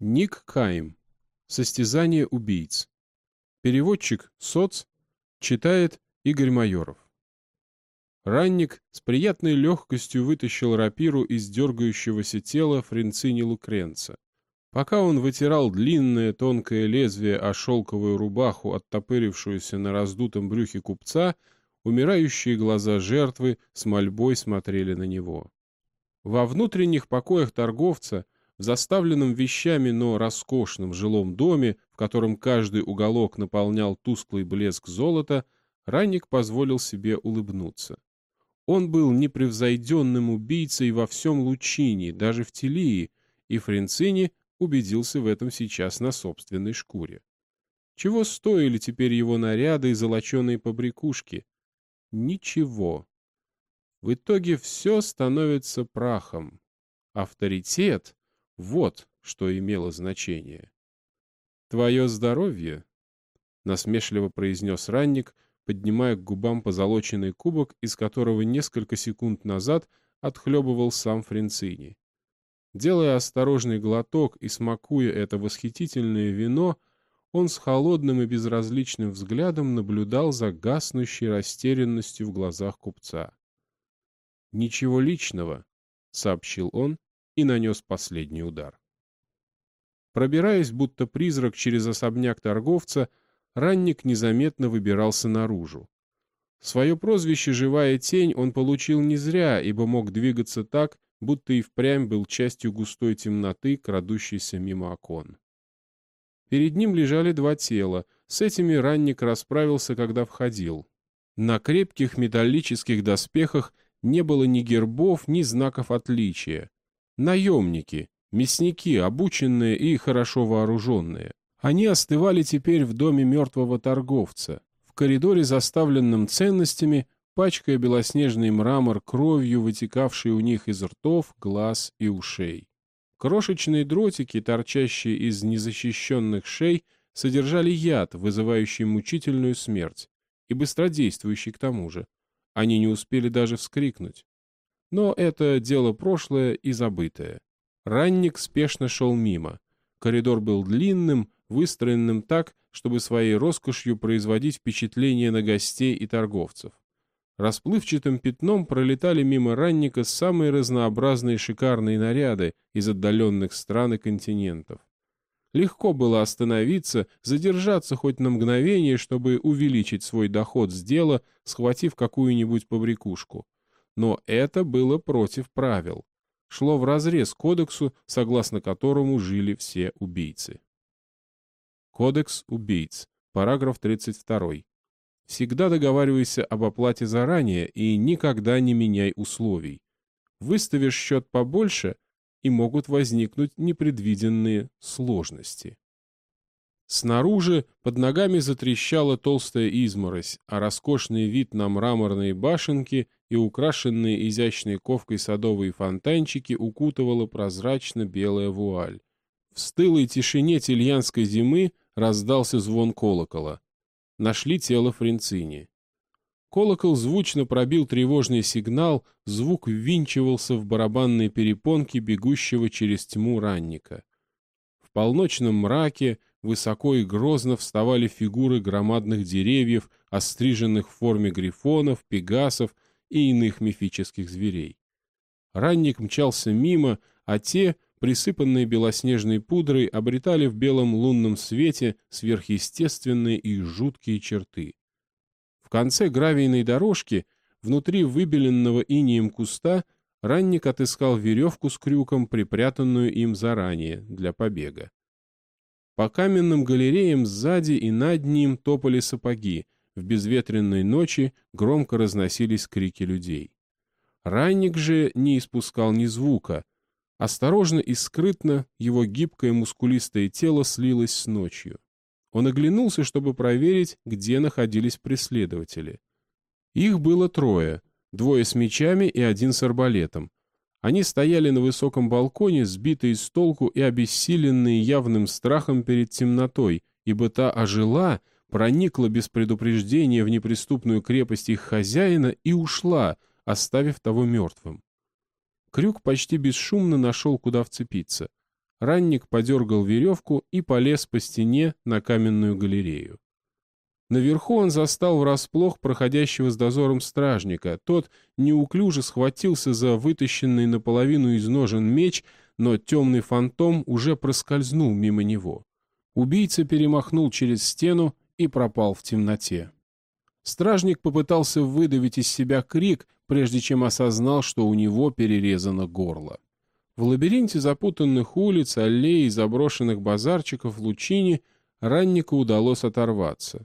Ник Кайм. Состязание убийц. Переводчик СОЦ. Читает Игорь Майоров. Ранник с приятной легкостью вытащил рапиру из дергающегося тела Фринцини Лукренца. Пока он вытирал длинное тонкое лезвие о шелковую рубаху, оттопырившуюся на раздутом брюхе купца, умирающие глаза жертвы с мольбой смотрели на него. Во внутренних покоях торговца в заставленном вещами, но роскошном жилом доме, в котором каждый уголок наполнял тусклый блеск золота, Ранник позволил себе улыбнуться. Он был непревзойденным убийцей во всем Лучине, даже в Телии, и Френцини убедился в этом сейчас на собственной шкуре. Чего стоили теперь его наряды и золоченые побрякушки? Ничего. В итоге все становится прахом. Авторитет вот что имело значение. «Твое здоровье», — насмешливо произнес ранник, поднимая к губам позолоченный кубок, из которого несколько секунд назад отхлебывал сам Френцини. Делая осторожный глоток и смакуя это восхитительное вино, он с холодным и безразличным взглядом наблюдал за гаснущей растерянностью в глазах купца. «Ничего личного», — сообщил он, и нанес последний удар. Пробираясь, будто призрак через особняк торговца, ранник незаметно выбирался наружу. Свое прозвище «Живая тень» он получил не зря, ибо мог двигаться так, будто и впрямь был частью густой темноты, крадущейся мимо окон. Перед ним лежали два тела, с этими ранник расправился, когда входил. На крепких металлических доспехах не было ни гербов, ни знаков отличия. Наемники, мясники, обученные и хорошо вооруженные. Они остывали теперь в доме мертвого торговца, в коридоре, заставленном ценностями, пачкая белоснежный мрамор кровью, вытекавшей у них из ртов, глаз и ушей. Крошечные дротики, торчащие из незащищенных шей, содержали яд, вызывающий мучительную смерть, и быстродействующий к тому же. Они не успели даже вскрикнуть. Но это дело прошлое и забытое. Ранник спешно шел мимо. Коридор был длинным, выстроенным так, чтобы своей роскошью производить впечатление на гостей и торговцев. Расплывчатым пятном пролетали мимо ранника самые разнообразные шикарные наряды из отдаленных стран и континентов. Легко было остановиться, задержаться хоть на мгновение, чтобы увеличить свой доход с дела, схватив какую-нибудь побрякушку. Но это было против правил. Шло вразрез кодексу, согласно которому жили все убийцы. Кодекс убийц. Параграф 32. Всегда договаривайся об оплате заранее и никогда не меняй условий. Выставишь счет побольше, и могут возникнуть непредвиденные сложности. Снаружи под ногами затрещала толстая изморозь, а роскошный вид на мраморные башенки и украшенные изящной ковкой садовые фонтанчики укутывала прозрачно-белая вуаль. В стылой тишине тельянской зимы раздался звон колокола. Нашли тело Френцини. Колокол звучно пробил тревожный сигнал, звук ввинчивался в барабанные перепонки бегущего через тьму ранника. В полночном мраке высоко и грозно вставали фигуры громадных деревьев, остриженных в форме грифонов, пегасов и иных мифических зверей. Ранник мчался мимо, а те, присыпанные белоснежной пудрой, обретали в белом лунном свете сверхъестественные и жуткие черты. В конце гравийной дорожки, внутри выбеленного инием куста, ранник отыскал веревку с крюком, припрятанную им заранее для побега. По каменным галереям сзади и над ним топали сапоги, в безветренной ночи громко разносились крики людей. Ранник же не испускал ни звука. Осторожно и скрытно его гибкое мускулистое тело слилось с ночью. Он оглянулся, чтобы проверить, где находились преследователи. Их было трое, двое с мечами и один с арбалетом, они стояли на высоком балконе, сбитые с толку и обессиленные явным страхом перед темнотой, ибо та ожила, проникла без предупреждения в неприступную крепость их хозяина и ушла, оставив того мертвым. Крюк почти бесшумно нашел, куда вцепиться. Ранник подергал веревку и полез по стене на каменную галерею. Наверху он застал врасплох проходящего с дозором стражника. Тот неуклюже схватился за вытащенный наполовину из ножен меч, но темный фантом уже проскользнул мимо него. Убийца перемахнул через стену и пропал в темноте. Стражник попытался выдавить из себя крик, прежде чем осознал, что у него перерезано горло. В лабиринте запутанных улиц, аллей и заброшенных базарчиков в Лучине раннику удалось оторваться.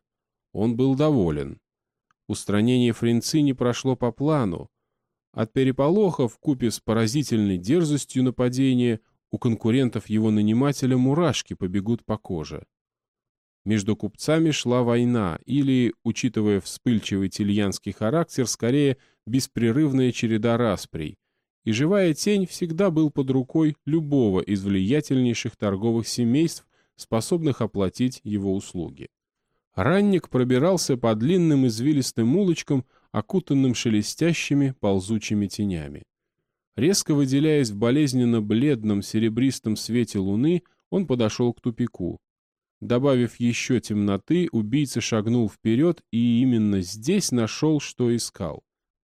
Он был доволен. Устранение Френци не прошло по плану. От переполоха в купе с поразительной дерзостью нападения у конкурентов его нанимателя мурашки побегут по коже. Между купцами шла война, или, учитывая вспыльчивый тельянский характер, скорее беспрерывная череда расприй, и живая тень всегда был под рукой любого из влиятельнейших торговых семейств, способных оплатить его услуги. Ранник пробирался по длинным извилистым улочкам, окутанным шелестящими ползучими тенями. Резко выделяясь в болезненно бледном серебристом свете луны, он подошел к тупику. Добавив еще темноты, убийца шагнул вперед и именно здесь нашел, что искал.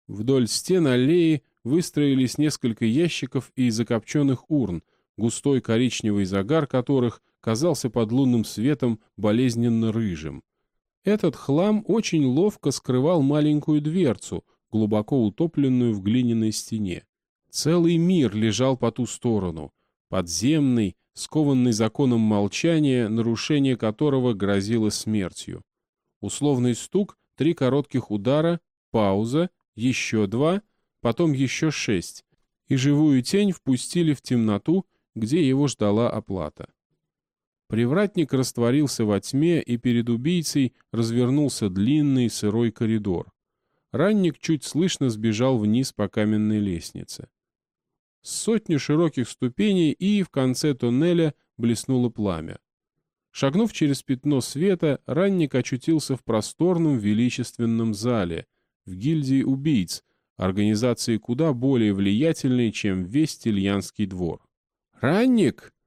Вдоль стен аллеи выстроились несколько ящиков и закопченных урн, густой коричневый загар которых казался под лунным светом болезненно рыжим. Этот хлам очень ловко скрывал маленькую дверцу, глубоко утопленную в глиняной стене. Целый мир лежал по ту сторону, подземный, скованный законом молчания, нарушение которого грозило смертью. Условный стук, три коротких удара, пауза, еще два, потом еще шесть, и живую тень впустили в темноту, где его ждала оплата. Привратник растворился во тьме, и перед убийцей развернулся длинный сырой коридор. Ранник чуть слышно сбежал вниз по каменной лестнице. Сотни широких ступеней, и в конце тоннеля блеснуло пламя. Шагнув через пятно света, ранник очутился в просторном величественном зале, в гильдии убийц, организации куда более влиятельной, чем весь Тельянский двор. «Ранник!» —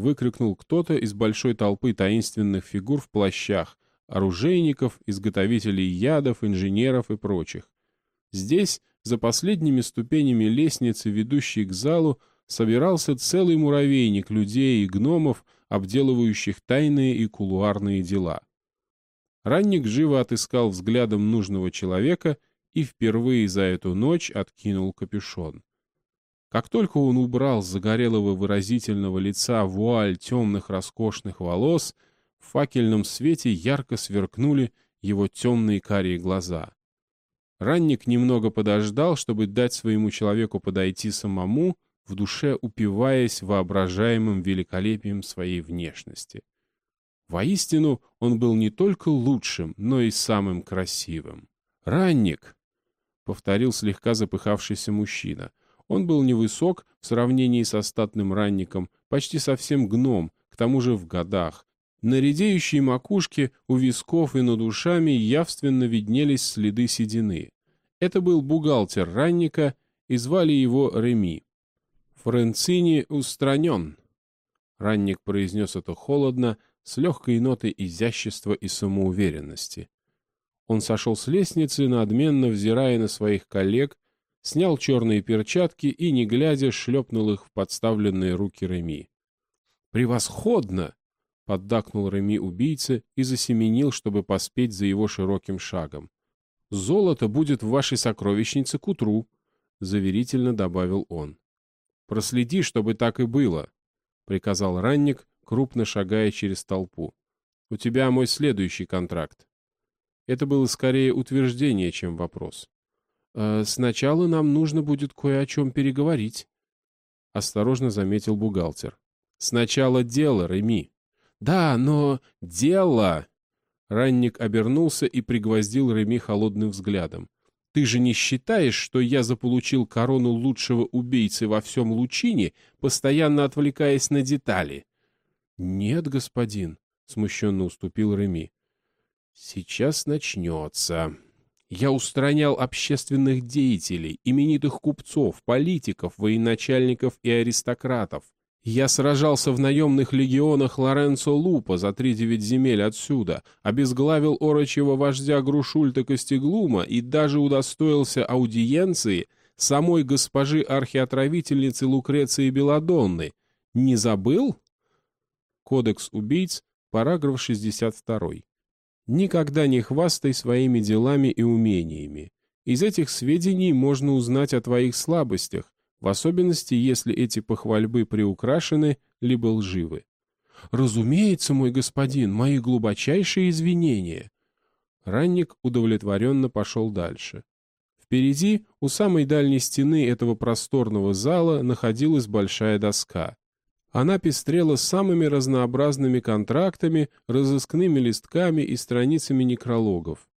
выкрикнул кто-то из большой толпы таинственных фигур в плащах, оружейников, изготовителей ядов, инженеров и прочих. Здесь за последними ступенями лестницы, ведущей к залу, собирался целый муравейник людей и гномов, обделывающих тайные и кулуарные дела. Ранник живо отыскал взглядом нужного человека и впервые за эту ночь откинул капюшон. Как только он убрал с загорелого выразительного лица вуаль темных роскошных волос, в факельном свете ярко сверкнули его темные карие глаза. Ранник немного подождал, чтобы дать своему человеку подойти самому, в душе упиваясь воображаемым великолепием своей внешности. Воистину, он был не только лучшим, но и самым красивым. «Ранник!» — повторил слегка запыхавшийся мужчина. Он был невысок в сравнении со статным ранником, почти совсем гном, к тому же в годах, на редеющей макушке, у висков и над ушами явственно виднелись следы седины. Это был бухгалтер ранника, и звали его Реми. «Френцини устранен», — ранник произнес это холодно, с легкой нотой изящества и самоуверенности. Он сошел с лестницы, надменно взирая на своих коллег, снял черные перчатки и, не глядя, шлепнул их в подставленные руки Реми. «Превосходно!» Поддакнул Реми убийце и засеменил, чтобы поспеть за его широким шагом. «Золото будет в вашей сокровищнице к утру», — заверительно добавил он. «Проследи, чтобы так и было», — приказал ранник, крупно шагая через толпу. «У тебя мой следующий контракт». Это было скорее утверждение, чем вопрос. «Э, «Сначала нам нужно будет кое о чем переговорить», — осторожно заметил бухгалтер. «Сначала дело, Реми». «Да, но дело!» Ранник обернулся и пригвоздил Реми холодным взглядом. «Ты же не считаешь, что я заполучил корону лучшего убийцы во всем Лучине, постоянно отвлекаясь на детали?» «Нет, господин», — смущенно уступил Реми. «Сейчас начнется. Я устранял общественных деятелей, именитых купцов, политиков, военачальников и аристократов. Я сражался в наемных легионах Лоренцо Лупа за три девять земель отсюда, обезглавил орочего вождя Грушульта Костеглума и даже удостоился аудиенции самой госпожи архиотравительницы Лукреции Беладонны. Не забыл? Кодекс убийц, параграф 62. Никогда не хвастай своими делами и умениями. Из этих сведений можно узнать о твоих слабостях, в особенности, если эти похвальбы приукрашены либо лживы. «Разумеется, мой господин, мои глубочайшие извинения!» Ранник удовлетворенно пошел дальше. Впереди, у самой дальней стены этого просторного зала, находилась большая доска. Она пестрела самыми разнообразными контрактами, разыскными листками и страницами некрологов.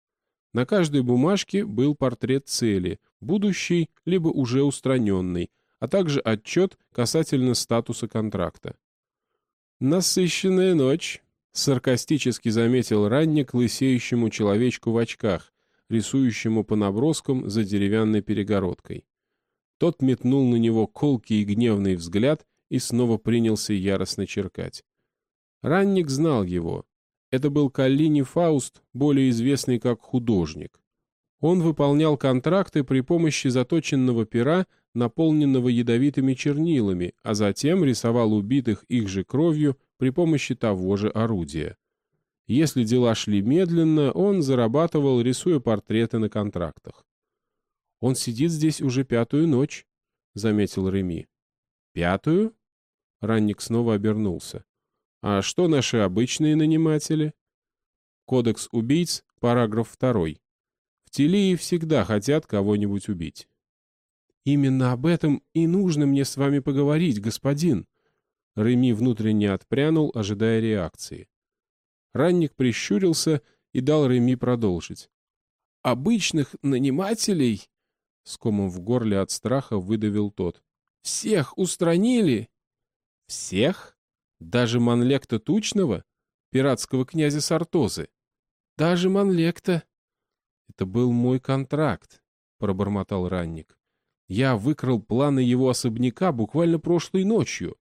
На каждой бумажке был портрет цели, будущий либо уже устраненный, а также отчет касательно статуса контракта. «Насыщенная ночь», — саркастически заметил ранник лысеющему человечку в очках, рисующему по наброскам за деревянной перегородкой. Тот метнул на него колкий и гневный взгляд и снова принялся яростно черкать. Ранник знал его. Это был Каллини Фауст, более известный как художник. Он выполнял контракты при помощи заточенного пера, наполненного ядовитыми чернилами, а затем рисовал убитых их же кровью при помощи того же орудия. Если дела шли медленно, он зарабатывал, рисуя портреты на контрактах. «Он сидит здесь уже пятую ночь», — заметил Реми. «Пятую?» Ранник снова обернулся. А что наши обычные наниматели? Кодекс убийц, параграф 2. В Телии всегда хотят кого-нибудь убить. Именно об этом и нужно мне с вами поговорить, господин. Реми внутренне отпрянул, ожидая реакции. Ранник прищурился и дал Реми продолжить. «Обычных нанимателей?» С комом в горле от страха выдавил тот. «Всех устранили?» «Всех?» Даже Манлекта Тучного, пиратского князя Сартозы. Даже Манлекта. Это был мой контракт, пробормотал ранник. Я выкрал планы его особняка буквально прошлой ночью.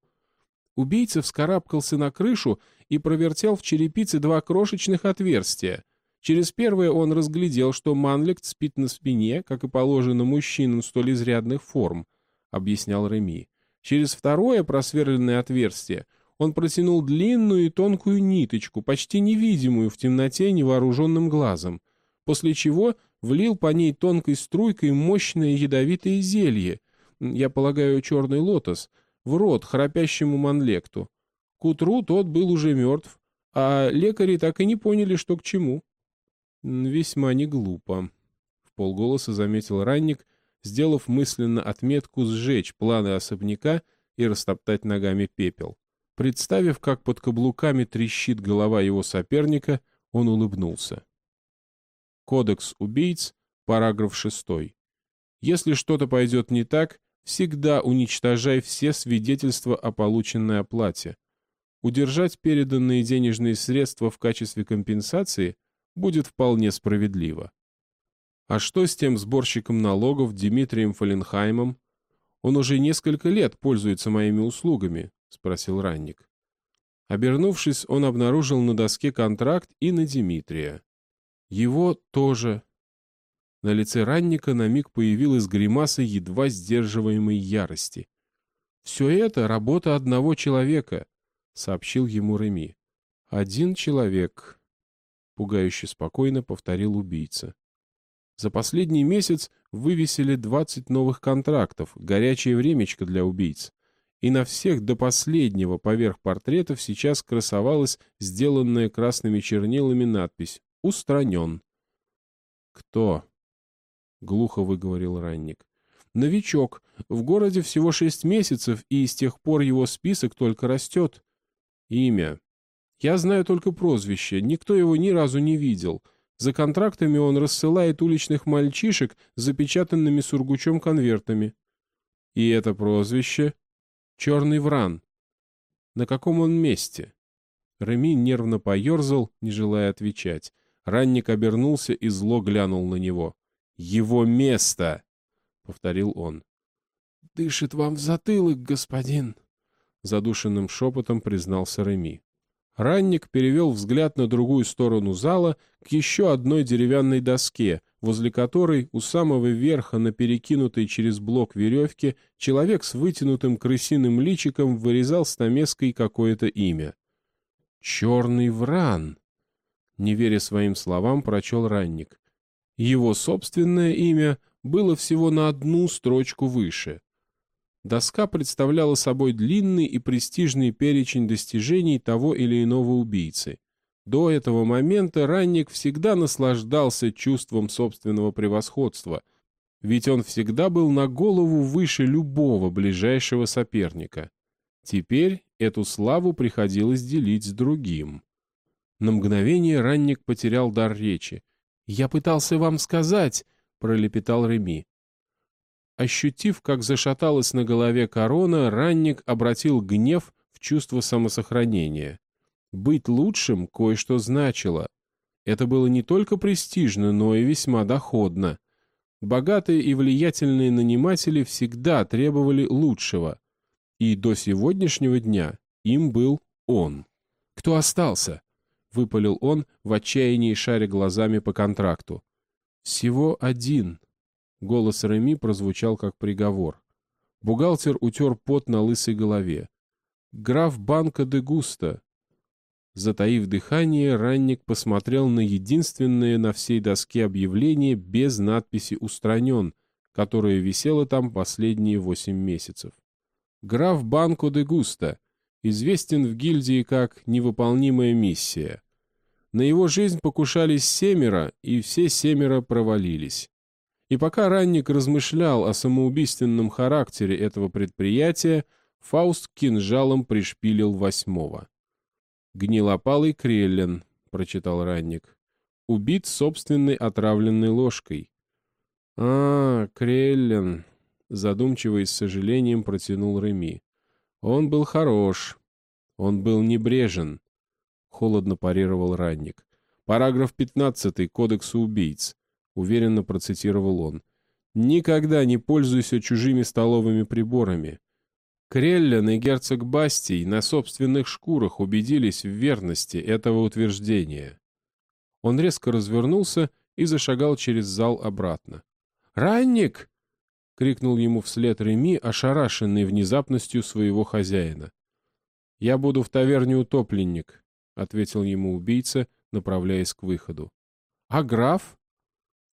Убийца вскарабкался на крышу и провертел в черепице два крошечных отверстия. Через первое он разглядел, что Манлект спит на спине, как и положено мужчинам столь изрядных форм, объяснял Реми. Через второе просверленное отверстие он протянул длинную и тонкую ниточку, почти невидимую в темноте невооруженным глазом, после чего влил по ней тонкой струйкой мощное ядовитое зелье, я полагаю, черный лотос, в рот храпящему манлекту. К утру тот был уже мертв, а лекари так и не поняли, что к чему. Весьма не глупо, — в полголоса заметил ранник, сделав мысленно отметку сжечь планы особняка и растоптать ногами пепел. Представив, как под каблуками трещит голова его соперника, он улыбнулся. Кодекс убийц, параграф 6. Если что-то пойдет не так, всегда уничтожай все свидетельства о полученной оплате. Удержать переданные денежные средства в качестве компенсации будет вполне справедливо. А что с тем сборщиком налогов Дмитрием Фаленхаймом? Он уже несколько лет пользуется моими услугами, — спросил ранник. Обернувшись, он обнаружил на доске контракт и на Дмитрия. Его тоже. На лице ранника на миг появилась гримаса едва сдерживаемой ярости. «Все это работа одного человека», — сообщил ему Реми. «Один человек», — пугающе спокойно повторил убийца. За последний месяц вывесили 20 новых контрактов, горячее времечко для убийц и на всех до последнего поверх портретов сейчас красовалась сделанная красными чернилами надпись «Устранен». «Кто?» — глухо выговорил ранник. «Новичок. В городе всего шесть месяцев, и с тех пор его список только растет. Имя. Я знаю только прозвище, никто его ни разу не видел. За контрактами он рассылает уличных мальчишек с запечатанными сургучом конвертами. И это прозвище Черный вран. На каком он месте? Реми нервно поерзал, не желая отвечать. Ранник обернулся и зло глянул на него. «Его место!» — повторил он. «Дышит вам в затылок, господин!» — задушенным шепотом признался Реми. Ранник перевел взгляд на другую сторону зала к еще одной деревянной доске, возле которой у самого верха на перекинутой через блок веревки человек с вытянутым крысиным личиком вырезал стамеской какое-то имя. «Черный вран!» Не веря своим словам, прочел ранник. Его собственное имя было всего на одну строчку выше. Доска представляла собой длинный и престижный перечень достижений того или иного убийцы. До этого момента ранник всегда наслаждался чувством собственного превосходства, ведь он всегда был на голову выше любого ближайшего соперника. Теперь эту славу приходилось делить с другим. На мгновение ранник потерял дар речи. «Я пытался вам сказать», — пролепетал Реми. Ощутив, как зашаталась на голове корона, ранник обратил гнев в чувство самосохранения. Быть лучшим кое-что значило. Это было не только престижно, но и весьма доходно. Богатые и влиятельные наниматели всегда требовали лучшего. И до сегодняшнего дня им был он. «Кто остался?» — выпалил он в отчаянии шаря глазами по контракту. «Всего один», Голос Реми прозвучал как приговор. Бухгалтер утер пот на лысой голове. «Граф Банка де Густа». Затаив дыхание, ранник посмотрел на единственное на всей доске объявление без надписи «Устранен», которое висело там последние восемь месяцев. Граф Банко де Густа известен в гильдии как «Невыполнимая миссия». На его жизнь покушались семеро, и все семеро провалились. И пока Ранник размышлял о самоубийственном характере этого предприятия, Фауст кинжалом пришпилил восьмого. «Гнилопалый Креллен», — прочитал Ранник. «Убит собственной отравленной ложкой». «А, Креллен», — задумчиво и с сожалением протянул Реми. «Он был хорош. Он был небрежен», — холодно парировал Ранник. «Параграф 15 Кодекса убийц. — уверенно процитировал он. «Никогда не пользуйся чужими столовыми приборами». Креллен и герцог Бастий на собственных шкурах убедились в верности этого утверждения. Он резко развернулся и зашагал через зал обратно. «Ранник!» — крикнул ему вслед Реми, ошарашенный внезапностью своего хозяина. «Я буду в таверне утопленник», — ответил ему убийца, направляясь к выходу. «А граф?»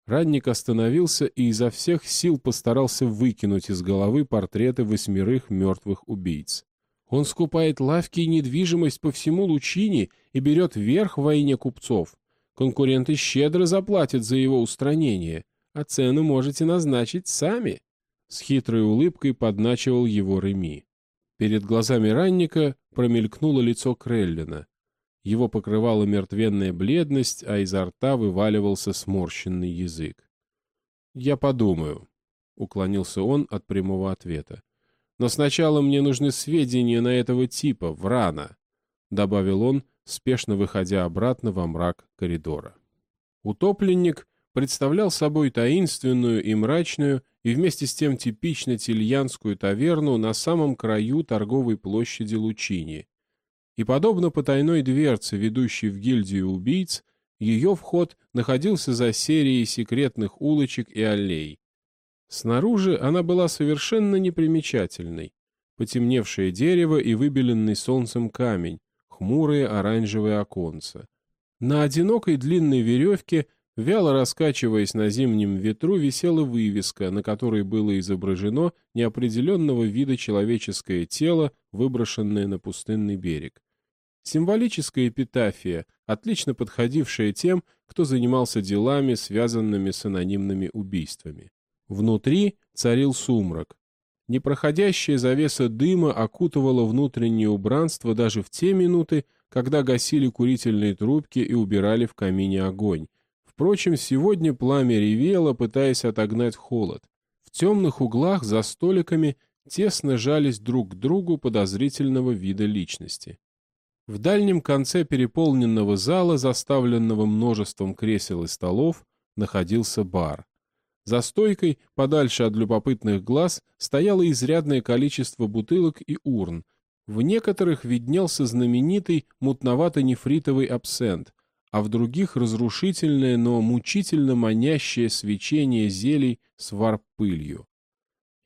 Ранник остановился и изо всех сил постарался выкинуть из головы портреты восьмерых мертвых убийц. Он скупает лавки и недвижимость по всему Лучине и берет верх в войне купцов. Конкуренты щедро заплатят за его устранение, а цену можете назначить сами. С хитрой улыбкой подначивал его Реми. Перед глазами ранника промелькнуло лицо Креллина. Его покрывала мертвенная бледность, а изо рта вываливался сморщенный язык. «Я подумаю», — уклонился он от прямого ответа. «Но сначала мне нужны сведения на этого типа, Врана», — добавил он, спешно выходя обратно во мрак коридора. Утопленник представлял собой таинственную и мрачную и вместе с тем типично тельянскую таверну на самом краю торговой площади Лучини, и, подобно потайной дверце, ведущей в гильдию убийц, ее вход находился за серией секретных улочек и аллей. Снаружи она была совершенно непримечательной. Потемневшее дерево и выбеленный солнцем камень, хмурые оранжевые оконца. На одинокой длинной веревке, вяло раскачиваясь на зимнем ветру, висела вывеска, на которой было изображено неопределенного вида человеческое тело, выброшенное на пустынный берег. Символическая эпитафия, отлично подходившая тем, кто занимался делами, связанными с анонимными убийствами. Внутри царил сумрак. Непроходящая завеса дыма окутывала внутреннее убранство даже в те минуты, когда гасили курительные трубки и убирали в камине огонь. Впрочем, сегодня пламя ревело, пытаясь отогнать холод. В темных углах за столиками тесно жались друг к другу подозрительного вида личности. В дальнем конце переполненного зала, заставленного множеством кресел и столов, находился бар. За стойкой, подальше от любопытных глаз, стояло изрядное количество бутылок и урн. В некоторых виднелся знаменитый мутновато-нефритовый абсент, а в других разрушительное, но мучительно манящее свечение зелий с варпылью.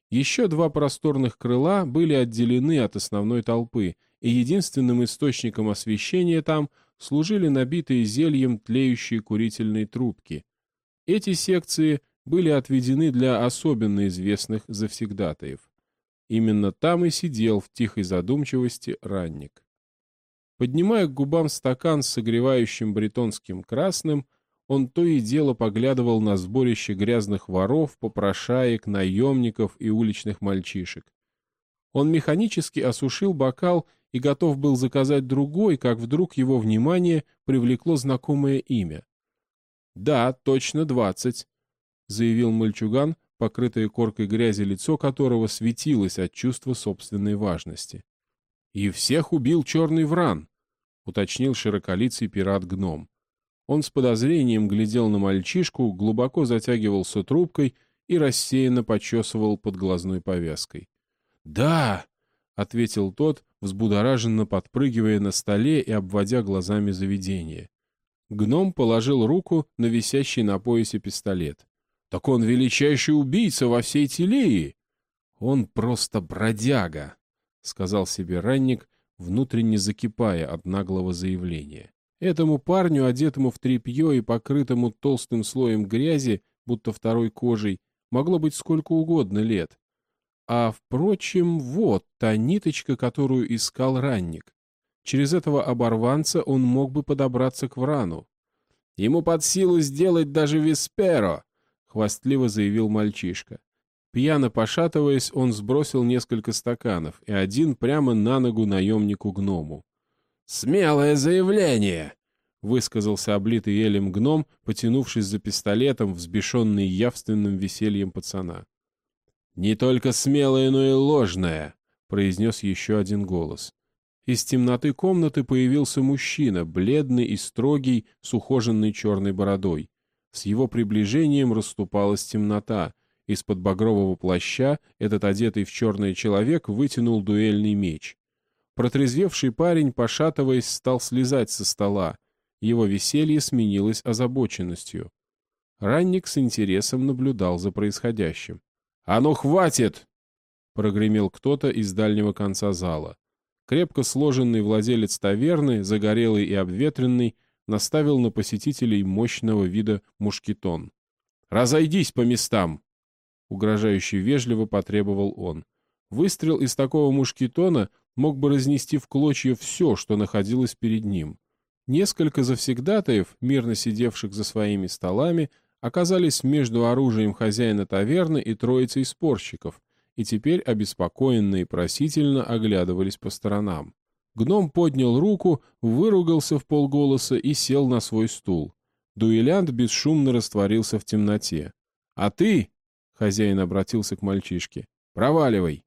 Еще два просторных крыла были отделены от основной толпы, и единственным источником освещения там служили набитые зельем тлеющие курительные трубки. Эти секции были отведены для особенно известных завсегдатаев. Именно там и сидел в тихой задумчивости ранник. Поднимая к губам стакан с согревающим бретонским красным, он то и дело поглядывал на сборище грязных воров, попрошаек, наемников и уличных мальчишек. Он механически осушил бокал и готов был заказать другой, как вдруг его внимание привлекло знакомое имя. «Да, точно двадцать», — заявил мальчуган, покрытое коркой грязи лицо которого светилось от чувства собственной важности. «И всех убил черный вран», — уточнил широколицый пират-гном. Он с подозрением глядел на мальчишку, глубоко затягивался трубкой и рассеянно почесывал под глазной повязкой. «Да!» — ответил тот, взбудораженно подпрыгивая на столе и обводя глазами заведение. Гном положил руку на висящий на поясе пистолет. «Так он величайший убийца во всей Телеи!» «Он просто бродяга», — сказал себе ранник, внутренне закипая от наглого заявления. Этому парню, одетому в тряпье и покрытому толстым слоем грязи, будто второй кожей, могло быть сколько угодно лет. А, впрочем, вот та ниточка, которую искал ранник. Через этого оборванца он мог бы подобраться к Врану. «Ему под силу сделать даже Висперо!» — хвастливо заявил мальчишка. Пьяно пошатываясь, он сбросил несколько стаканов и один прямо на ногу наемнику-гному. «Смелое заявление!» — высказался облитый елем гном, потянувшись за пистолетом, взбешенный явственным весельем пацана. «Не только смелое, но и ложное!» — произнес еще один голос. Из темноты комнаты появился мужчина, бледный и строгий, с ухоженной черной бородой. С его приближением расступалась темнота. Из-под багрового плаща этот одетый в черный человек вытянул дуэльный меч. Протрезвевший парень, пошатываясь, стал слезать со стола. Его веселье сменилось озабоченностью. Ранник с интересом наблюдал за происходящим. «А ну, хватит!» — прогремел кто-то из дальнего конца зала. Крепко сложенный владелец таверны, загорелый и обветренный, наставил на посетителей мощного вида мушкетон. «Разойдись по местам!» Угрожающе вежливо потребовал он. Выстрел из такого мушкетона мог бы разнести в клочья все, что находилось перед ним. Несколько завсегдатаев, мирно сидевших за своими столами, оказались между оружием хозяина таверны и троицей спорщиков, и теперь обеспокоенно и просительно оглядывались по сторонам. Гном поднял руку, выругался в полголоса и сел на свой стул. Дуэлянт бесшумно растворился в темноте. «А ты...» — хозяин обратился к мальчишке. «Проваливай!»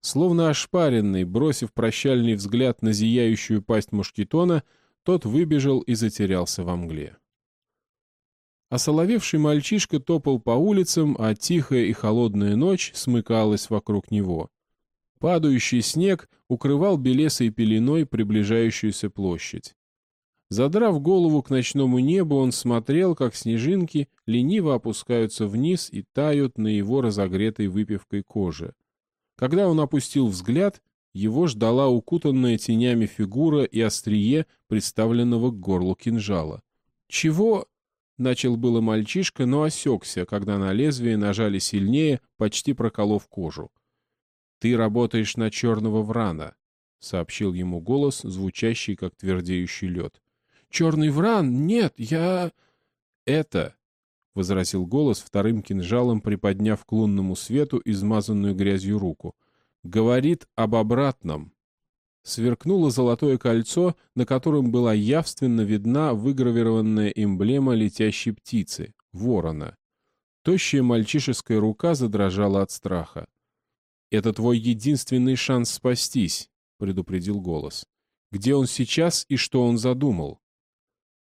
Словно ошпаренный, бросив прощальный взгляд на зияющую пасть мушкетона, тот выбежал и затерялся во мгле. Осоловевший мальчишка топал по улицам, а тихая и холодная ночь смыкалась вокруг него. Падающий снег укрывал белесой пеленой приближающуюся площадь. Задрав голову к ночному небу, он смотрел, как снежинки лениво опускаются вниз и тают на его разогретой выпивкой коже. Когда он опустил взгляд, его ждала укутанная тенями фигура и острие, представленного к горлу кинжала. «Чего?» Начал было мальчишка, но осекся, когда на лезвие нажали сильнее, почти проколов кожу. «Ты работаешь на черного врана», — сообщил ему голос, звучащий, как твердеющий лед. «Черный вран? Нет, я...» «Это...» — возразил голос, вторым кинжалом приподняв к лунному свету измазанную грязью руку. «Говорит об обратном» сверкнуло золотое кольцо, на котором была явственно видна выгравированная эмблема летящей птицы — ворона. Тощая мальчишеская рука задрожала от страха. «Это твой единственный шанс спастись», — предупредил голос. «Где он сейчас и что он задумал?»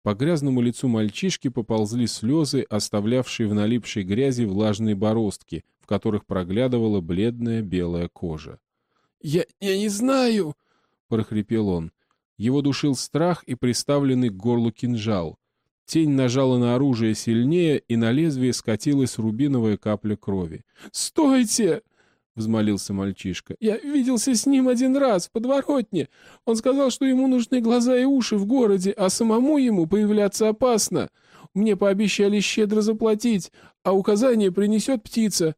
По грязному лицу мальчишки поползли слезы, оставлявшие в налипшей грязи влажные бороздки, в которых проглядывала бледная белая кожа. «Я, я не знаю!» — прохрипел он. Его душил страх и приставленный к горлу кинжал. Тень нажала на оружие сильнее, и на лезвие скатилась рубиновая капля крови. «Стойте!» — взмолился мальчишка. «Я виделся с ним один раз, в подворотне. Он сказал, что ему нужны глаза и уши в городе, а самому ему появляться опасно. Мне пообещали щедро заплатить, а указание принесет птица».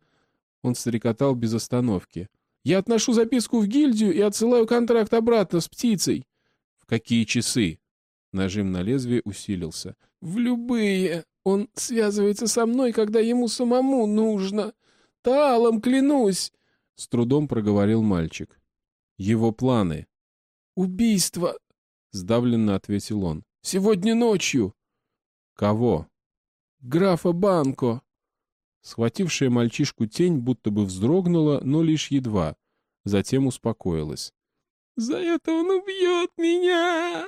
Он стрекотал без остановки. «Я отношу записку в гильдию и отсылаю контракт обратно с птицей». «В какие часы?» Нажим на лезвие усилился. «В любые. Он связывается со мной, когда ему самому нужно. Талом клянусь!» — с трудом проговорил мальчик. «Его планы». «Убийство!» — сдавленно ответил он. «Сегодня ночью». «Кого?» «Графа Банко». Схватившая мальчишку тень будто бы вздрогнула, но лишь едва. Затем успокоилась. «За это он убьет меня!»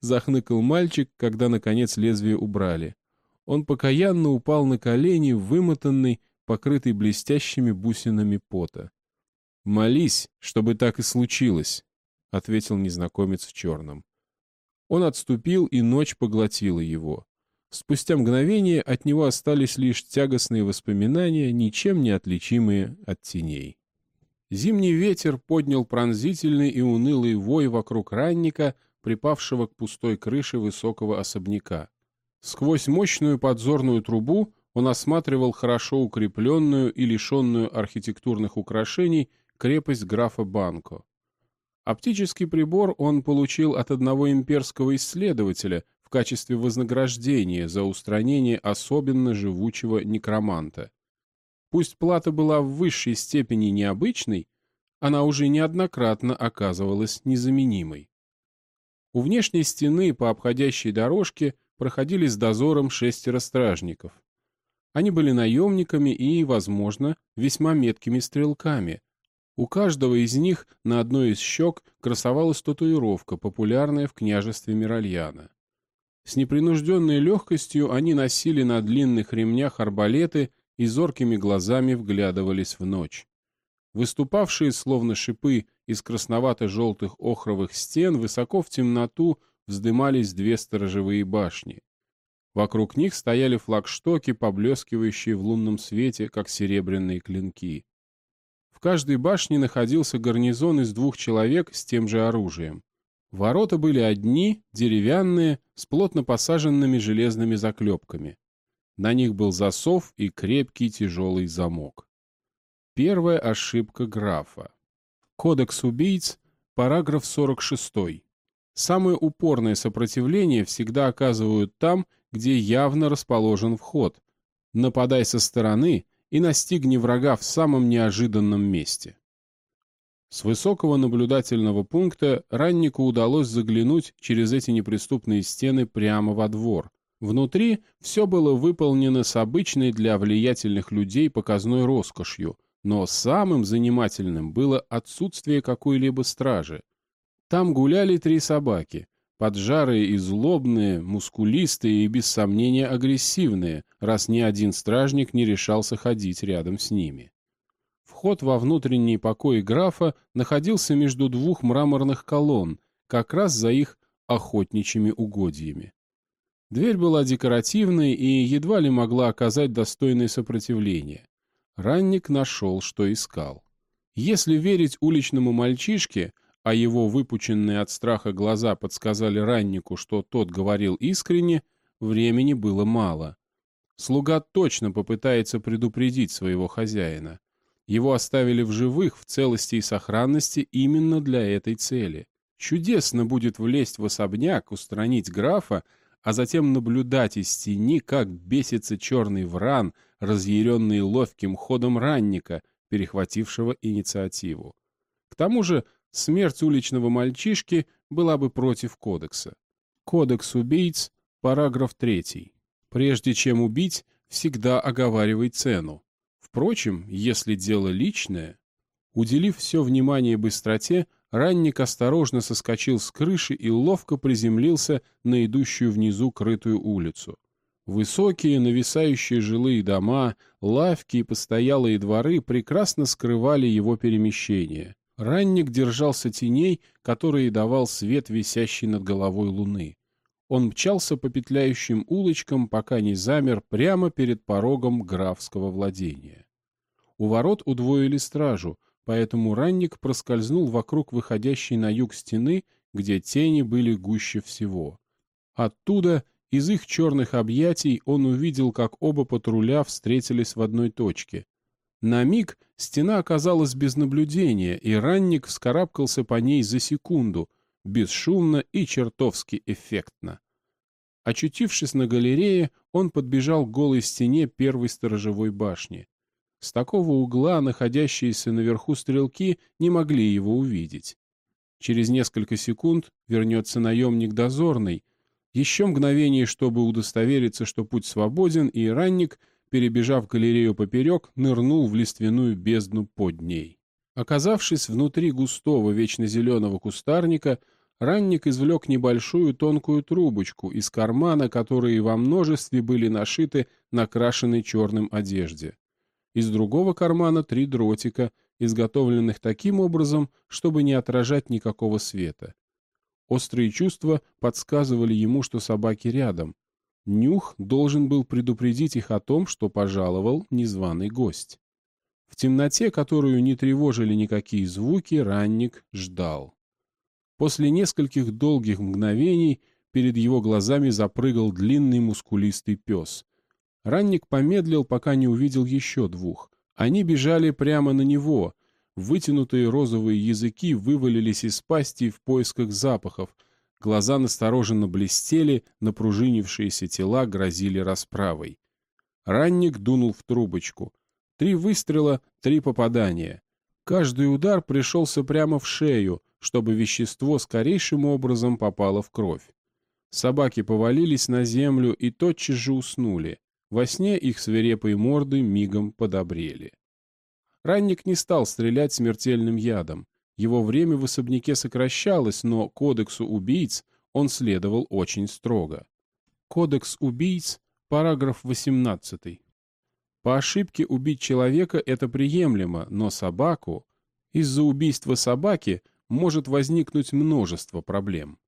Захныкал мальчик, когда, наконец, лезвие убрали. Он покаянно упал на колени, вымотанный, покрытый блестящими бусинами пота. «Молись, чтобы так и случилось», — ответил незнакомец в черном. Он отступил, и ночь поглотила его. Спустя мгновение от него остались лишь тягостные воспоминания, ничем не отличимые от теней. Зимний ветер поднял пронзительный и унылый вой вокруг ранника, припавшего к пустой крыше высокого особняка. Сквозь мощную подзорную трубу он осматривал хорошо укрепленную и лишенную архитектурных украшений крепость графа Банко. Оптический прибор он получил от одного имперского исследователя в качестве вознаграждения за устранение особенно живучего некроманта. Пусть плата была в высшей степени необычной, она уже неоднократно оказывалась незаменимой. У внешней стены по обходящей дорожке проходили с дозором шестеро стражников. Они были наемниками и, возможно, весьма меткими стрелками. У каждого из них на одной из щек красовалась татуировка, популярная в княжестве Миральяна. С непринужденной легкостью они носили на длинных ремнях арбалеты и зоркими глазами вглядывались в ночь. Выступавшие, словно шипы, из красновато-желтых охровых стен высоко в темноту вздымались две сторожевые башни. Вокруг них стояли флагштоки, поблескивающие в лунном свете, как серебряные клинки. В каждой башне находился гарнизон из двух человек с тем же оружием. Ворота были одни, деревянные, с плотно посаженными железными заклепками. На них был засов и крепкий тяжелый замок. Первая ошибка графа. Кодекс убийц, параграф 46. Самое упорное сопротивление всегда оказывают там, где явно расположен вход. Нападай со стороны и настигни врага в самом неожиданном месте. С высокого наблюдательного пункта раннику удалось заглянуть через эти неприступные стены прямо во двор. Внутри все было выполнено с обычной для влиятельных людей показной роскошью, но самым занимательным было отсутствие какой-либо стражи. Там гуляли три собаки, Поджарые и злобные, мускулистые и, без сомнения, агрессивные, раз ни один стражник не решался ходить рядом с ними. Вход во внутренний покой графа находился между двух мраморных колонн, как раз за их охотничьими угодьями. Дверь была декоративной и едва ли могла оказать достойное сопротивление. Ранник нашел, что искал. Если верить уличному мальчишке, а его выпученные от страха глаза подсказали раннику, что тот говорил искренне, времени было мало. Слуга точно попытается предупредить своего хозяина. Его оставили в живых, в целости и сохранности именно для этой цели. Чудесно будет влезть в особняк, устранить графа, а затем наблюдать из тени, как бесится черный вран, разъяренный ловким ходом ранника, перехватившего инициативу. К тому же Смерть уличного мальчишки была бы против кодекса. Кодекс убийц, параграф 3. Прежде чем убить, всегда оговаривай цену. Впрочем, если дело личное... Уделив все внимание быстроте, ранник осторожно соскочил с крыши и ловко приземлился на идущую внизу крытую улицу. Высокие нависающие жилые дома, лавки и постоялые дворы прекрасно скрывали его перемещение. Ранник держался теней, которые давал свет, висящий над головой луны. Он мчался по петляющим улочкам, пока не замер прямо перед порогом графского владения. У ворот удвоили стражу, поэтому ранник проскользнул вокруг выходящей на юг стены, где тени были гуще всего. Оттуда, из их черных объятий, он увидел, как оба патруля встретились в одной точке. На миг стена оказалась без наблюдения, и ранник вскарабкался по ней за секунду, бесшумно и чертовски эффектно. Очутившись на галерее, он подбежал к голой стене первой сторожевой башни. С такого угла находящиеся наверху стрелки не могли его увидеть. Через несколько секунд вернется наемник дозорный. Еще мгновение, чтобы удостовериться, что путь свободен, и ранник, перебежав галерею поперек, нырнул в лиственную бездну под ней. Оказавшись внутри густого вечно зеленого кустарника, ранник извлек небольшую тонкую трубочку из кармана, которые во множестве были нашиты на крашенной черным одежде. Из другого кармана три дротика, изготовленных таким образом, чтобы не отражать никакого света. Острые чувства подсказывали ему, что собаки рядом. Нюх должен был предупредить их о том, что пожаловал незваный гость. В темноте, которую не тревожили никакие звуки, ранник ждал. После нескольких долгих мгновений перед его глазами запрыгал длинный мускулистый пес. Ранник помедлил, пока не увидел еще двух. Они бежали прямо на него. Вытянутые розовые языки вывалились из пасти в поисках запахов. Глаза настороженно блестели, напружинившиеся тела грозили расправой. Ранник дунул в трубочку. Три выстрела, три попадания. Каждый удар пришелся прямо в шею, чтобы вещество скорейшим образом попало в кровь. Собаки повалились на землю и тотчас же уснули. Во сне их свирепые морды мигом подобрели. Ранник не стал стрелять смертельным ядом. Его время в особняке сокращалось, но кодексу убийц он следовал очень строго. Кодекс убийц, параграф 18. По ошибке убить человека это приемлемо, но собаку... Из-за убийства собаки может возникнуть множество проблем.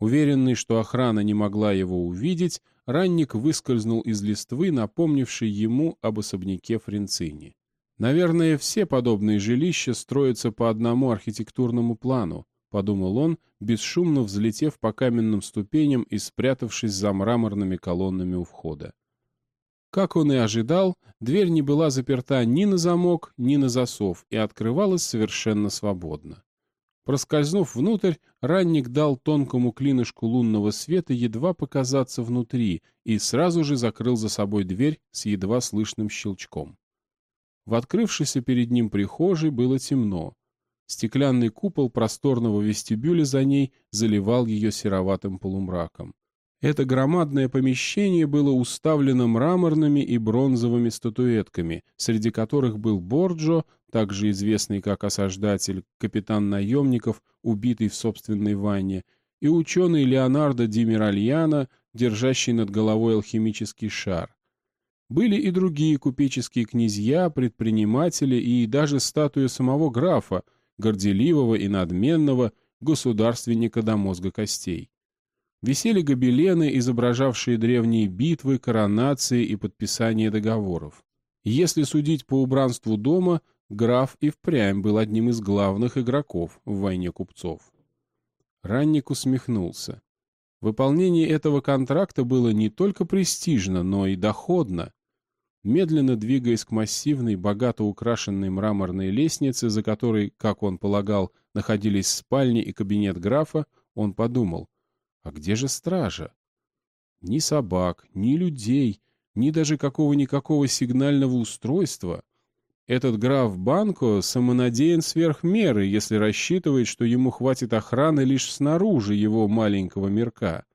Уверенный, что охрана не могла его увидеть, ранник выскользнул из листвы, напомнивший ему об особняке Френцини. «Наверное, все подобные жилища строятся по одному архитектурному плану», — подумал он, бесшумно взлетев по каменным ступеням и спрятавшись за мраморными колоннами у входа. Как он и ожидал, дверь не была заперта ни на замок, ни на засов и открывалась совершенно свободно. Проскользнув внутрь, ранник дал тонкому клинышку лунного света едва показаться внутри и сразу же закрыл за собой дверь с едва слышным щелчком. В открывшейся перед ним прихожей было темно. Стеклянный купол просторного вестибюля за ней заливал ее сероватым полумраком. Это громадное помещение было уставлено мраморными и бронзовыми статуэтками, среди которых был Борджо, также известный как осаждатель, капитан наемников, убитый в собственной ванне, и ученый Леонардо Ди Миральяно, держащий над головой алхимический шар. Были и другие купеческие князья, предприниматели и даже статуя самого графа, горделивого и надменного, государственника до мозга костей. Висели гобелены, изображавшие древние битвы, коронации и подписание договоров. Если судить по убранству дома, граф и впрямь был одним из главных игроков в войне купцов. Ранник усмехнулся. Выполнение этого контракта было не только престижно, но и доходно. Медленно двигаясь к массивной, богато украшенной мраморной лестнице, за которой, как он полагал, находились спальни и кабинет графа, он подумал, а где же стража? Ни собак, ни людей, ни даже какого-никакого сигнального устройства. Этот граф Банко самонадеян сверх меры, если рассчитывает, что ему хватит охраны лишь снаружи его маленького мирка.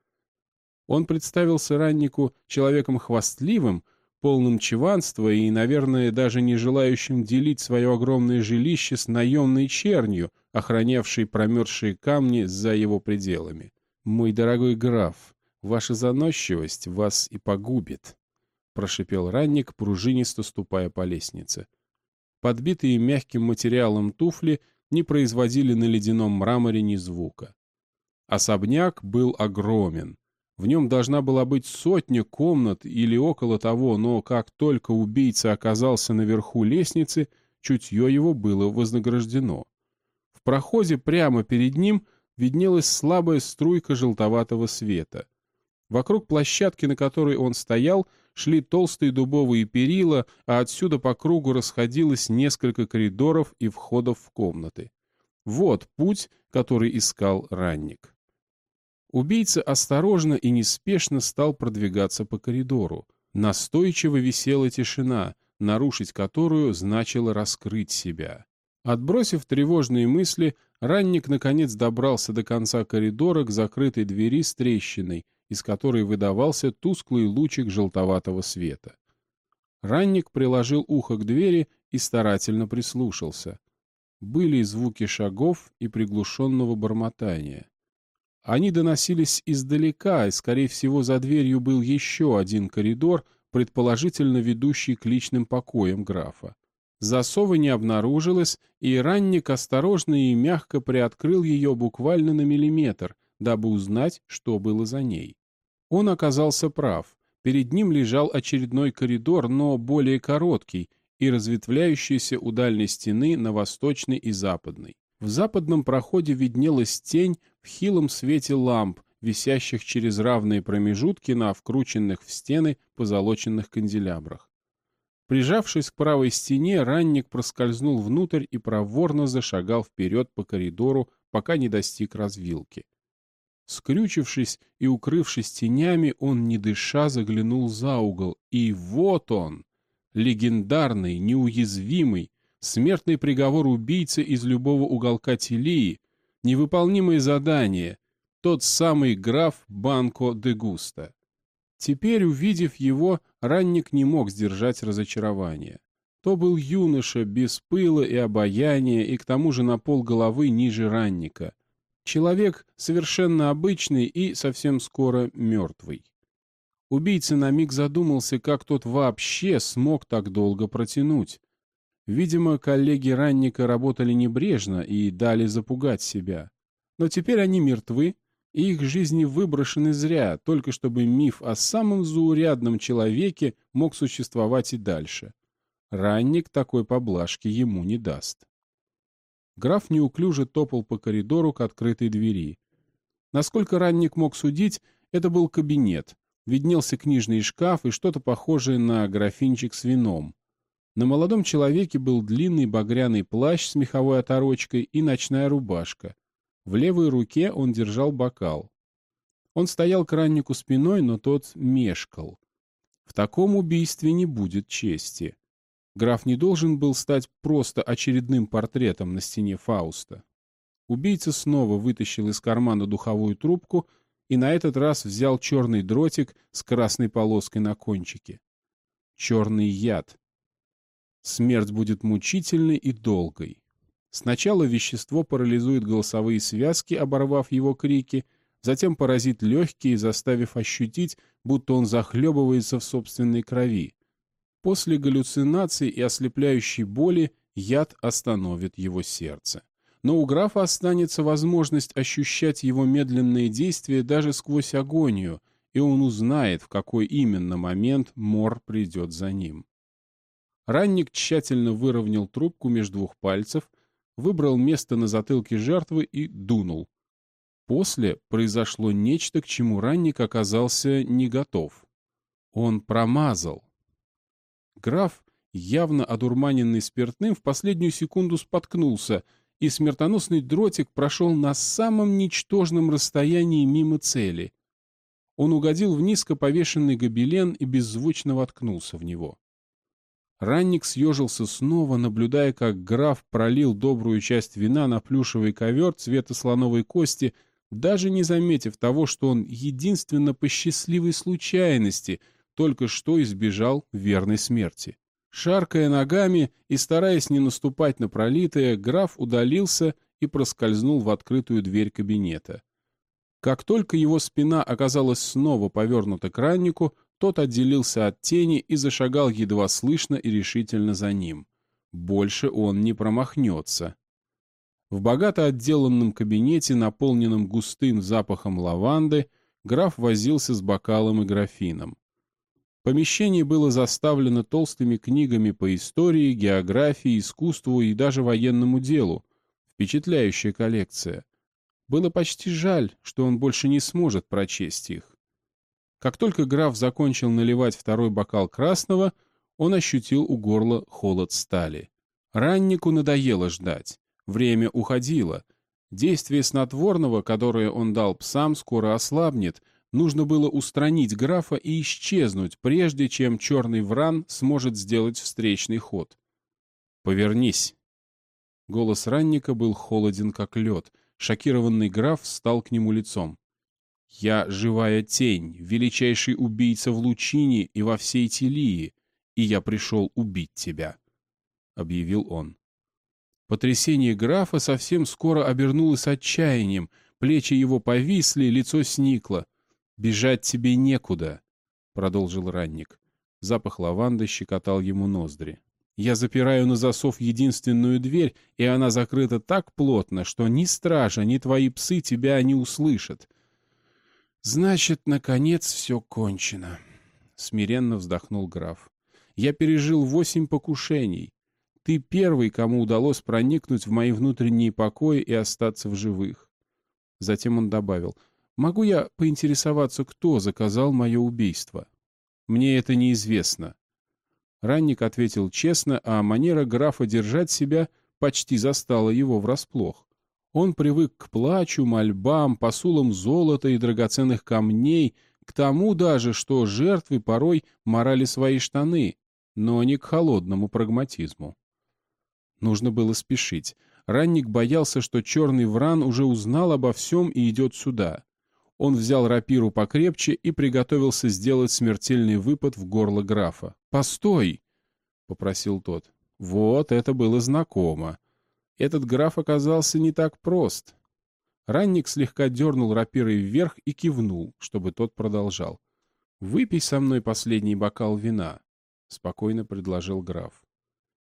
Он представился раннику человеком хвастливым, полным чванства и, наверное, даже не желающим делить свое огромное жилище с наемной чернью, охранявшей промерзшие камни за его пределами. «Мой дорогой граф, ваша заносчивость вас и погубит», — прошипел ранник, пружинисто ступая по лестнице. Подбитые мягким материалом туфли не производили на ледяном мраморе ни звука. Особняк был огромен. В нем должна была быть сотня комнат или около того, но как только убийца оказался наверху лестницы, чутье его было вознаграждено. В проходе прямо перед ним виднелась слабая струйка желтоватого света. Вокруг площадки, на которой он стоял, шли толстые дубовые перила, а отсюда по кругу расходилось несколько коридоров и входов в комнаты. Вот путь, который искал ранник. Убийца осторожно и неспешно стал продвигаться по коридору. Настойчиво висела тишина, нарушить которую значило раскрыть себя. Отбросив тревожные мысли, ранник наконец добрался до конца коридора к закрытой двери с трещиной, из которой выдавался тусклый лучик желтоватого света. Ранник приложил ухо к двери и старательно прислушался. Были звуки шагов и приглушенного бормотания. Они доносились издалека, и, скорее всего, за дверью был еще один коридор, предположительно ведущий к личным покоям графа. Засова не обнаружилось, и ранник осторожно и мягко приоткрыл ее буквально на миллиметр, дабы узнать, что было за ней. Он оказался прав. Перед ним лежал очередной коридор, но более короткий и разветвляющийся у дальней стены на восточной и западной. В западном проходе виднелась тень в хилом свете ламп, висящих через равные промежутки на вкрученных в стены позолоченных канделябрах. Прижавшись к правой стене, ранник проскользнул внутрь и проворно зашагал вперед по коридору, пока не достиг развилки. Скрючившись и укрывшись тенями, он, не дыша, заглянул за угол. И вот он! Легендарный, неуязвимый, смертный приговор убийцы из любого уголка Телии, невыполнимое задание, тот самый граф Банко де Густа. Теперь, увидев его, ранник не мог сдержать разочарования. То был юноша без пыла и обаяния, и к тому же на пол головы ниже ранника. Человек совершенно обычный и совсем скоро мертвый. Убийца на миг задумался, как тот вообще смог так долго протянуть. Видимо, коллеги Ранника работали небрежно и дали запугать себя. Но теперь они мертвы, и их жизни выброшены зря, только чтобы миф о самом заурядном человеке мог существовать и дальше. Ранник такой поблажки ему не даст. Граф неуклюже топал по коридору к открытой двери. Насколько Ранник мог судить, это был кабинет. Виднелся книжный шкаф и что-то похожее на графинчик с вином. На молодом человеке был длинный багряный плащ с меховой оторочкой и ночная рубашка. В левой руке он держал бокал. Он стоял к раннику спиной, но тот мешкал. В таком убийстве не будет чести. Граф не должен был стать просто очередным портретом на стене Фауста. Убийца снова вытащил из кармана духовую трубку и на этот раз взял черный дротик с красной полоской на кончике. Черный яд. Смерть будет мучительной и долгой. Сначала вещество парализует голосовые связки, оборвав его крики, затем поразит легкие, заставив ощутить, будто он захлебывается в собственной крови. После галлюцинаций и ослепляющей боли яд остановит его сердце. Но у графа останется возможность ощущать его медленные действия даже сквозь агонию, и он узнает, в какой именно момент мор придет за ним. Ранник тщательно выровнял трубку между двух пальцев, выбрал место на затылке жертвы и дунул. После произошло нечто, к чему ранник оказался не готов. Он промазал. Граф, явно одурманенный спиртным, в последнюю секунду споткнулся, и смертоносный дротик прошел на самом ничтожном расстоянии мимо цели. Он угодил в низко повешенный гобелен и беззвучно воткнулся в него. Ранник съежился снова, наблюдая, как граф пролил добрую часть вина на плюшевый ковер цвета слоновой кости, даже не заметив того, что он единственно по счастливой случайности только что избежал верной смерти. Шаркая ногами и стараясь не наступать на пролитое, граф удалился и проскользнул в открытую дверь кабинета. Как только его спина оказалась снова повернута к раннику, тот отделился от тени и зашагал едва слышно и решительно за ним. Больше он не промахнется. В богато отделанном кабинете, наполненном густым запахом лаванды, граф возился с бокалом и графином. Помещение было заставлено толстыми книгами по истории, географии, искусству и даже военному делу. Впечатляющая коллекция. Было почти жаль, что он больше не сможет прочесть их. Как только граф закончил наливать второй бокал красного, он ощутил у горла холод стали. Раннику надоело ждать. Время уходило. Действие снотворного, которое он дал псам, скоро ослабнет. Нужно было устранить графа и исчезнуть, прежде чем черный вран сможет сделать встречный ход. «Повернись!» Голос ранника был холоден, как лед. Шокированный граф встал к нему лицом. «Я живая тень, величайший убийца в Лучине и во всей Телии, и я пришел убить тебя», — объявил он. Потрясение графа совсем скоро обернулось отчаянием, плечи его повисли, лицо сникло. «Бежать тебе некуда», — продолжил ранник. Запах лаванды щекотал ему ноздри. «Я запираю на засов единственную дверь, и она закрыта так плотно, что ни стража, ни твои псы тебя не услышат». «Значит, наконец все кончено», — смиренно вздохнул граф. «Я пережил восемь покушений. Ты первый, кому удалось проникнуть в мои внутренние покои и остаться в живых. Затем он добавил, «Могу я поинтересоваться, кто заказал мое убийство?» «Мне это неизвестно». Ранник ответил честно, а манера графа держать себя почти застала его врасплох. Он привык к плачу, мольбам, посулам золота и драгоценных камней, к тому даже, что жертвы порой морали свои штаны, но не к холодному прагматизму. Нужно было спешить. Ранник боялся, что черный вран уже узнал обо всем и идет сюда. Он взял рапиру покрепче и приготовился сделать смертельный выпад в горло графа. «Постой!» — попросил тот. Вот, это было знакомо. Этот граф оказался не так прост. Ранник слегка дернул рапирой вверх и кивнул, чтобы тот продолжал. «Выпей со мной последний бокал вина», — спокойно предложил граф.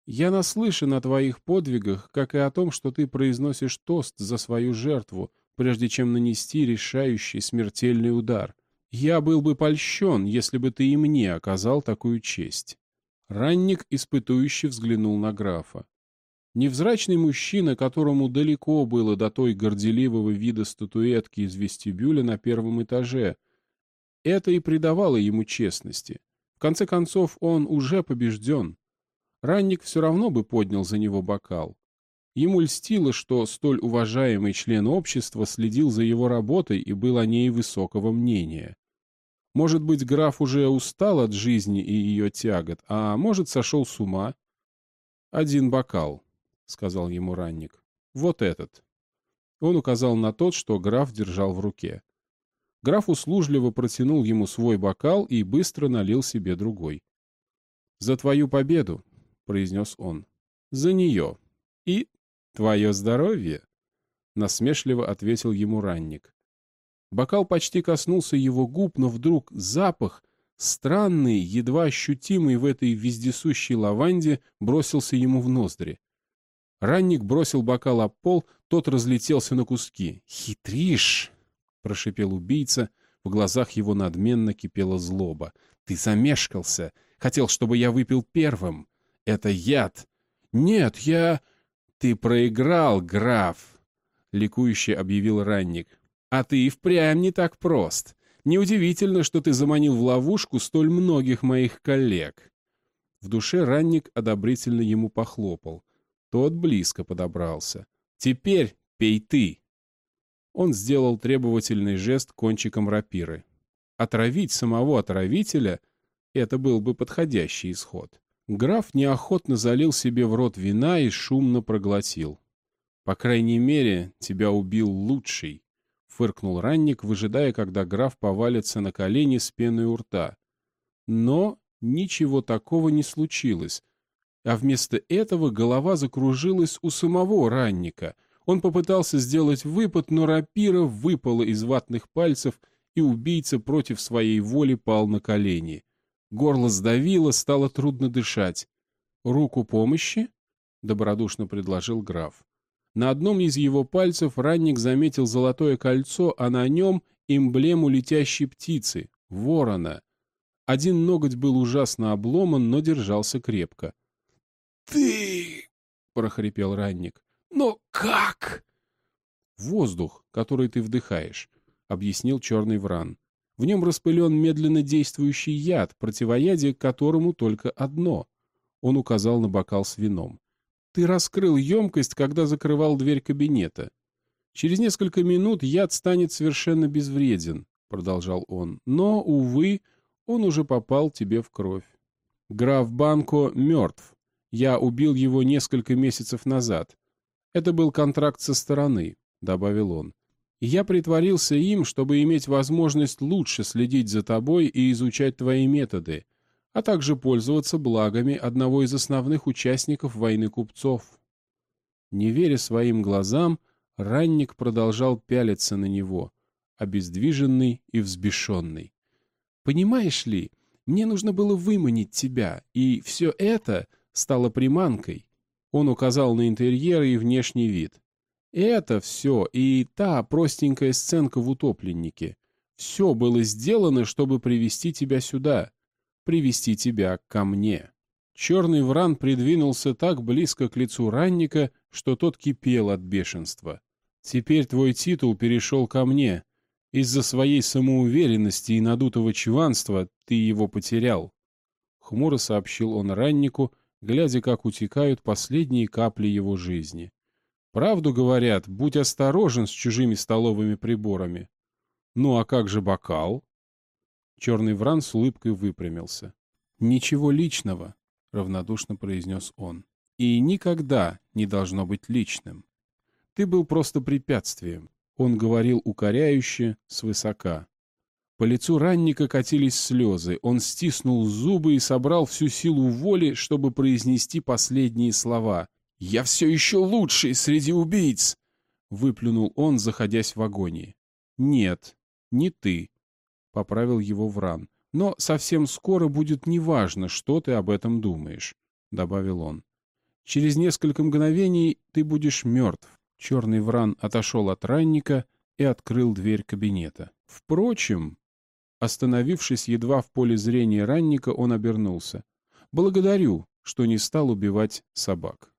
Я наслышан о твоих подвигах, как и о том, что ты произносишь тост за свою жертву, прежде чем нанести решающий смертельный удар. Я был бы польщен, если бы ты и мне оказал такую честь». Ранник испытующе взглянул на графа. Невзрачный мужчина, которому далеко было до той горделивого вида статуэтки из вестибюля на первом этаже. Это и придавало ему честности. В конце концов, он уже побежден. Ранник все равно бы поднял за него бокал. Ему льстило, что столь уважаемый член общества следил за его работой и был о ней высокого мнения. Может быть, граф уже устал от жизни и ее тягот, а может, сошел с ума. «Один бокал», — сказал ему ранник. «Вот этот». Он указал на тот, что граф держал в руке. Граф услужливо протянул ему свой бокал и быстро налил себе другой. «За твою победу!» — произнес он. «За нее. И твое здоровье!» — насмешливо ответил ему ранник. Бокал почти коснулся его губ, но вдруг запах, странный, едва ощутимый в этой вездесущей лаванде, бросился ему в ноздри. Ранник бросил бокал об пол, тот разлетелся на куски. «Хитришь!» — прошипел убийца. В глазах его надменно кипела злоба. «Ты замешкался! Хотел, чтобы я выпил первым!» Это яд. Нет, я... Ты проиграл, граф, ликующе объявил ранник. А ты и впрямь не так прост. Неудивительно, что ты заманил в ловушку столь многих моих коллег. В душе ранник одобрительно ему похлопал. Тот близко подобрался. «Теперь пей ты!» Он сделал требовательный жест кончиком рапиры. Отравить самого отравителя — это был бы подходящий исход. Граф неохотно залил себе в рот вина и шумно проглотил. «По крайней мере, тебя убил лучший», — фыркнул ранник, выжидая, когда граф повалится на колени с пеной у рта. Но ничего такого не случилось, а вместо этого голова закружилась у самого ранника. Он попытался сделать выпад, но рапира выпала из ватных пальцев, и убийца против своей воли пал на колени. Горло сдавило, стало трудно дышать. «Руку помощи?» — добродушно предложил граф. На одном из его пальцев ранник заметил золотое кольцо, а на нем эмблему летящей птицы — ворона. Один ноготь был ужасно обломан, но держался крепко. «Ты!» — прохрипел ранник. «Но как?» «Воздух, который ты вдыхаешь», — объяснил черный вран. «В нем распылен медленно действующий яд, противоядие которому только одно». Он указал на бокал с вином. «Ты раскрыл емкость, когда закрывал дверь кабинета. Через несколько минут яд станет совершенно безвреден», — продолжал он. «Но, увы, он уже попал тебе в кровь. Граф Банко мертв. Я убил его несколько месяцев назад. Это был контракт со стороны. — добавил он. «Я притворился им, чтобы иметь возможность лучше следить за тобой и изучать твои методы, а также пользоваться благами одного из основных участников войны купцов». Не веря своим глазам, ранник продолжал пялиться на него, обездвиженный и взбешенный. «Понимаешь ли, мне нужно было выманить тебя, и все это стало приманкой». Он указал на интерьер и внешний вид. Это все и та простенькая сценка в утопленнике. Все было сделано, чтобы привести тебя сюда, привести тебя ко мне. Черный вран придвинулся так близко к лицу ранника, что тот кипел от бешенства. «Теперь твой титул перешел ко мне. Из-за своей самоуверенности и надутого чванства ты его потерял», — хмуро сообщил он раннику, глядя, как утекают последние капли его жизни. Правду говорят, будь осторожен с чужими столовыми приборами. Ну а как же бокал? Черный вран с улыбкой выпрямился. Ничего личного, равнодушно произнес он. И никогда не должно быть личным. Ты был просто препятствием. Он говорил укоряюще, свысока. По лицу ранника катились слезы. Он стиснул зубы и собрал всю силу воли, чтобы произнести последние слова. «Я все еще лучший среди убийц!» — выплюнул он, заходясь в агонии. «Нет, не ты», — поправил его Вран. «Но совсем скоро будет неважно, что ты об этом думаешь», — добавил он. «Через несколько мгновений ты будешь мертв». Черный Вран отошел от ранника и открыл дверь кабинета. Впрочем, остановившись едва в поле зрения ранника, он обернулся. «Благодарю, что не стал убивать собак».